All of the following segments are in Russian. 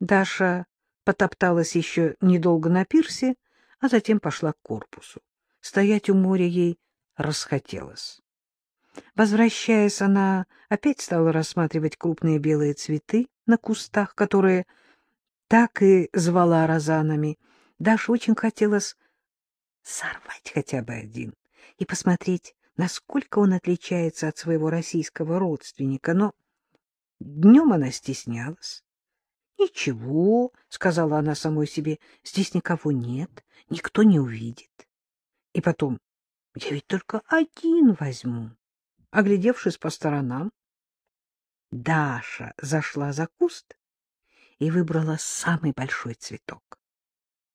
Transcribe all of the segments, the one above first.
Даша потопталась еще недолго на пирсе, а затем пошла к корпусу. Стоять у моря ей расхотелось. Возвращаясь, она опять стала рассматривать крупные белые цветы на кустах, которые так и звала розанами. Даше очень хотелось сорвать хотя бы один и посмотреть, насколько он отличается от своего российского родственника, но днем она стеснялась. — Ничего, — сказала она самой себе, — здесь никого нет, никто не увидит. И потом, я ведь только один возьму. Оглядевшись по сторонам, Даша зашла за куст и выбрала самый большой цветок.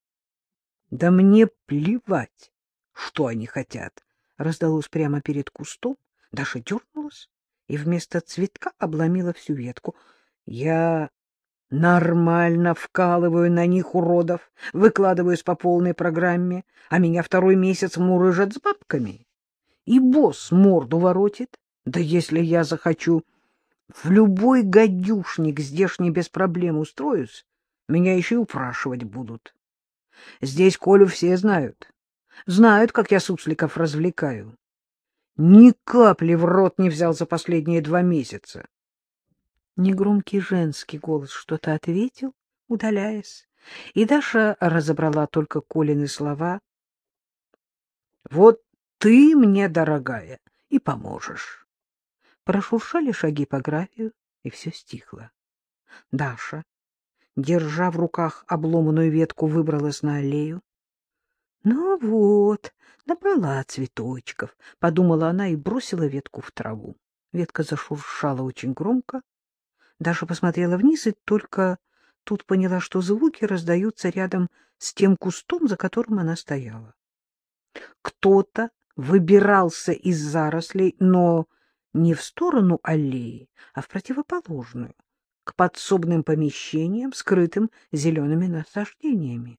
— Да мне плевать, что они хотят, — раздалось прямо перед кустом. Даша дернулась и вместо цветка обломила всю ветку. — Я нормально вкалываю на них уродов, выкладываюсь по полной программе, а меня второй месяц мурыжат с бабками. И босс морду воротит. Да если я захочу, в любой гадюшник здешний без проблем устроюсь, меня еще и упрашивать будут. Здесь Колю все знают. Знают, как я сусликов развлекаю. Ни капли в рот не взял за последние два месяца. Негромкий женский голос что-то ответил, удаляясь, и Даша разобрала только Колины слова. — Вот ты мне, дорогая, и поможешь. Прошуршали шаги по гравию, и все стихло. Даша, держа в руках обломанную ветку, выбралась на аллею. Ну вот, набрала цветочков, — подумала она и бросила ветку в траву. Ветка зашуршала очень громко. Даша посмотрела вниз и только тут поняла, что звуки раздаются рядом с тем кустом, за которым она стояла. Кто-то выбирался из зарослей, но не в сторону аллеи, а в противоположную, к подсобным помещениям, скрытым зелеными насаждениями.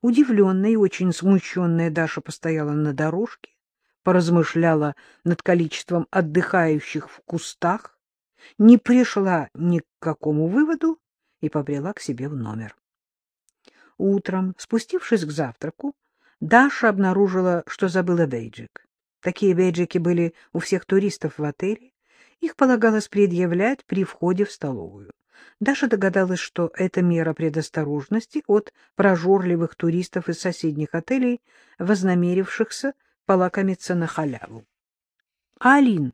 Удивленная и очень смущенная Даша постояла на дорожке, поразмышляла над количеством отдыхающих в кустах, не пришла ни к какому выводу и побрела к себе в номер. Утром, спустившись к завтраку, Даша обнаружила, что забыла бейджик. Такие бейджики были у всех туристов в отеле. Их полагалось предъявлять при входе в столовую. Даша догадалась, что это мера предосторожности от прожорливых туристов из соседних отелей, вознамерившихся полакомиться на халяву. — Алин,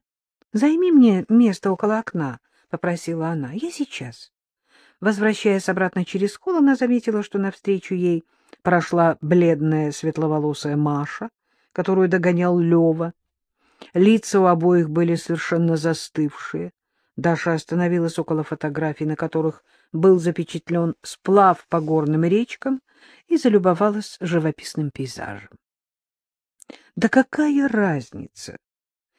займи мне место около окна, — попросила она. — Я сейчас. Возвращаясь обратно через холл, она заметила, что навстречу ей прошла бледная светловолосая Маша, которую догонял Лева. Лица у обоих были совершенно застывшие. Даша остановилась около фотографий, на которых был запечатлен сплав по горным речкам, и залюбовалась живописным пейзажем. — Да какая разница?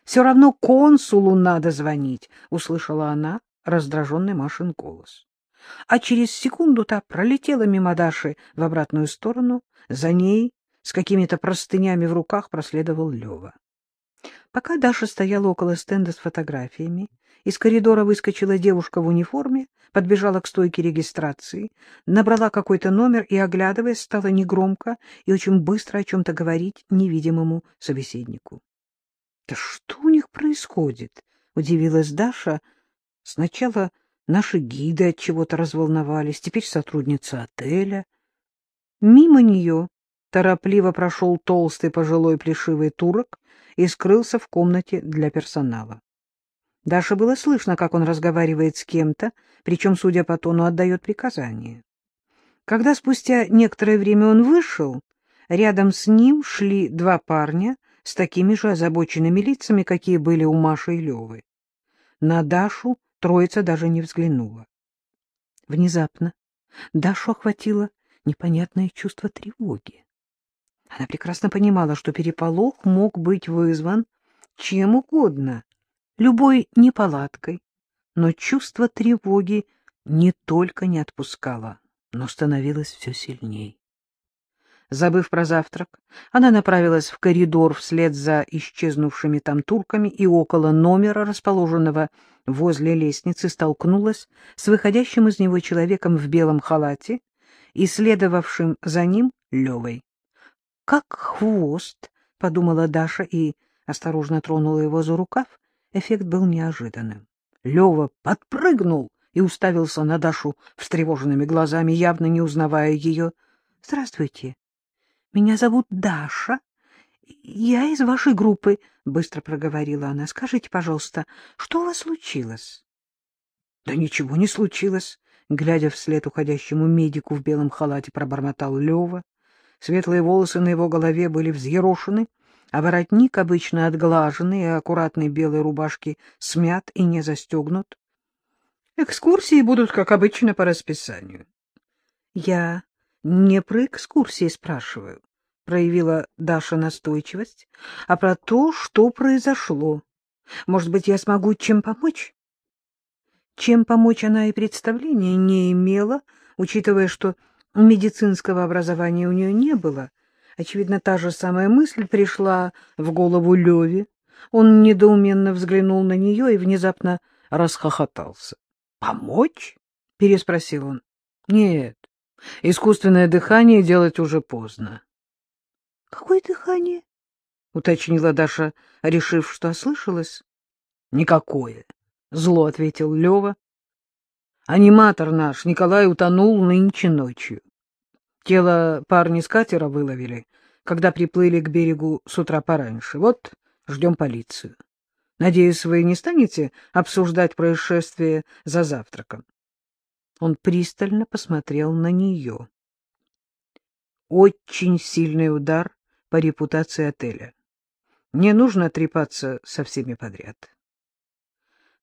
Все равно консулу надо звонить, — услышала она раздраженный Машин голос. А через секунду та пролетела мимо Даши в обратную сторону, за ней с какими-то простынями в руках проследовал Лева. Пока Даша стояла около стенда с фотографиями, из коридора выскочила девушка в униформе, подбежала к стойке регистрации, набрала какой-то номер и, оглядываясь, стала негромко и очень быстро о чем-то говорить невидимому собеседнику. — Да что у них происходит? — удивилась Даша. Сначала наши гиды от чего-то разволновались, теперь сотрудница отеля. Мимо нее торопливо прошел толстый пожилой плешивый турок и скрылся в комнате для персонала. Даше было слышно, как он разговаривает с кем-то, причем, судя по тону, отдает приказания. Когда спустя некоторое время он вышел, рядом с ним шли два парня с такими же озабоченными лицами, какие были у Маши и Левы. На Дашу троица даже не взглянула. Внезапно Дашу охватило непонятное чувство тревоги. Она прекрасно понимала, что переполох мог быть вызван чем угодно, любой неполадкой, но чувство тревоги не только не отпускало, но становилось все сильней. Забыв про завтрак, она направилась в коридор вслед за исчезнувшими там турками и около номера, расположенного возле лестницы, столкнулась с выходящим из него человеком в белом халате и следовавшим за ним Левой. «Как хвост!» — подумала Даша и осторожно тронула его за рукав. Эффект был неожиданным. Лева подпрыгнул и уставился на Дашу встревоженными глазами, явно не узнавая ее. — Здравствуйте. Меня зовут Даша. Я из вашей группы, — быстро проговорила она. — Скажите, пожалуйста, что у вас случилось? — Да ничего не случилось, — глядя вслед уходящему медику в белом халате, пробормотал Лева. Светлые волосы на его голове были взъерошены, а воротник, обычно отглаженный и аккуратной белой рубашки, смят и не застегнут. Экскурсии будут, как обычно, по расписанию. — Я не про экскурсии спрашиваю, — проявила Даша настойчивость, — а про то, что произошло. Может быть, я смогу чем помочь? Чем помочь она и представления не имела, учитывая, что медицинского образования у нее не было. Очевидно, та же самая мысль пришла в голову Леве. Он недоуменно взглянул на нее и внезапно расхохотался. — Помочь? — переспросил он. — Нет, Искусственное дыхание делать уже поздно. — Какое дыхание? — уточнила Даша, решив, что ослышалась. — Никакое, — зло ответил Лева. Аниматор наш, Николай, утонул нынче ночью. Тело парни с катера выловили, когда приплыли к берегу с утра пораньше. Вот ждем полицию. Надеюсь, вы не станете обсуждать происшествие за завтраком. Он пристально посмотрел на нее. Очень сильный удар по репутации отеля. Не нужно трепаться со всеми подряд.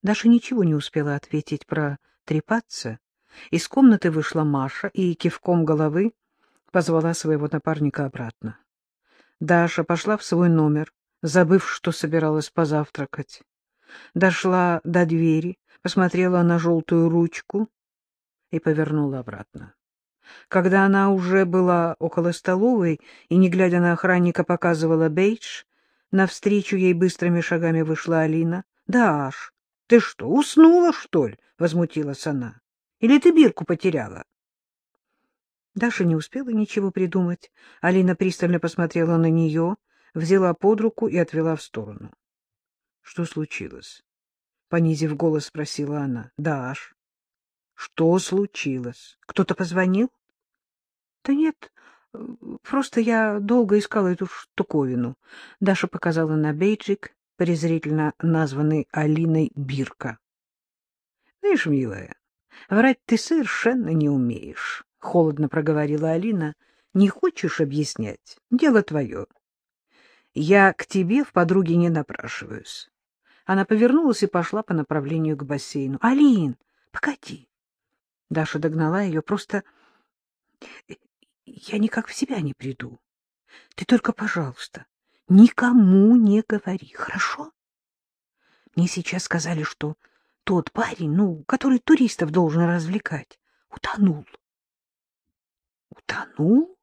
Даша ничего не успела ответить про трепаться. Из комнаты вышла Маша и кивком головы позвала своего напарника обратно. Даша пошла в свой номер, забыв, что собиралась позавтракать. Дошла до двери, посмотрела на желтую ручку и повернула обратно. Когда она уже была около столовой и, не глядя на охранника, показывала бейдж, навстречу ей быстрыми шагами вышла Алина. — Даш, ты что, уснула, что ли? — возмутилась она. — Или ты бирку потеряла? Даша не успела ничего придумать. Алина пристально посмотрела на нее, взяла под руку и отвела в сторону. — Что случилось? — понизив голос, спросила она. — Даш, что случилось? Кто-то позвонил? Да нет, просто я долго искала эту штуковину. Даша показала на бейджик, презрительно названный Алиной Бирка. Знаешь, милая, врать ты совершенно не умеешь, — холодно проговорила Алина. Не хочешь объяснять? Дело твое. Я к тебе в подруге не напрашиваюсь. Она повернулась и пошла по направлению к бассейну. — Алин, погоди. Даша догнала ее. Просто я никак в себя не приду. Ты только, пожалуйста, никому не говори, хорошо? Мне сейчас сказали, что тот парень, ну, который туристов должен развлекать, утонул. Утонул?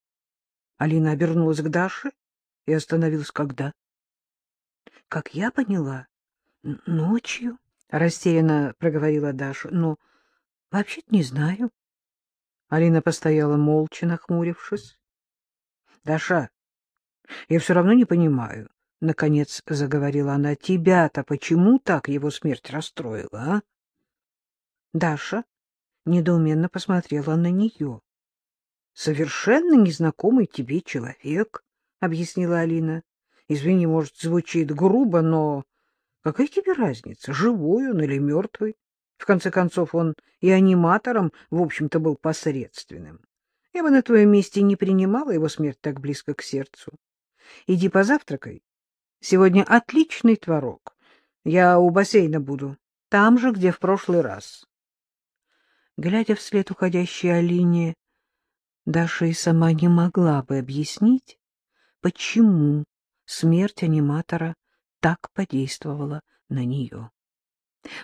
Алина обернулась к Даше и остановилась когда? Как я поняла, ночью, растерянно проговорила Даша, но... Вообще-то не знаю. Алина постояла молча, нахмурившись. — Даша, я все равно не понимаю, — наконец заговорила она. — Тебя-то почему так его смерть расстроила, а? Даша недоуменно посмотрела на нее. — Совершенно незнакомый тебе человек, — объяснила Алина. — Извини, может, звучит грубо, но какая тебе разница, живой он или мертвый? В конце концов, он и аниматором, в общем-то, был посредственным. Я бы на твоем месте не принимала его смерть так близко к сердцу. Иди позавтракай. Сегодня отличный творог. Я у бассейна буду, там же, где в прошлый раз. Глядя вслед уходящей Алине, Даша и сама не могла бы объяснить, почему смерть аниматора так подействовала на нее.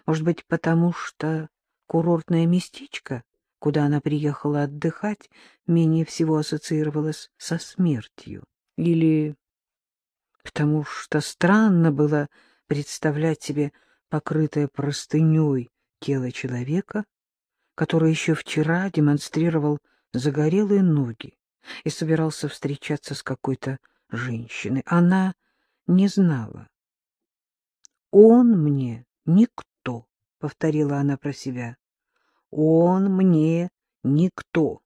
Может быть, потому что курортное местечко куда она приехала отдыхать, менее всего ассоциировалось со смертью. Или потому что странно было представлять себе покрытое простыней тело человека, который еще вчера демонстрировал загорелые ноги и собирался встречаться с какой-то женщиной. Она не знала. «Он мне никто», — повторила она про себя. «Он мне никто».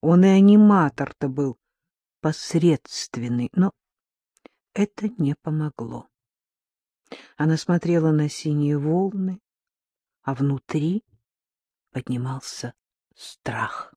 Он и аниматор-то был посредственный, но это не помогло. Она смотрела на синие волны, а внутри поднимался страх.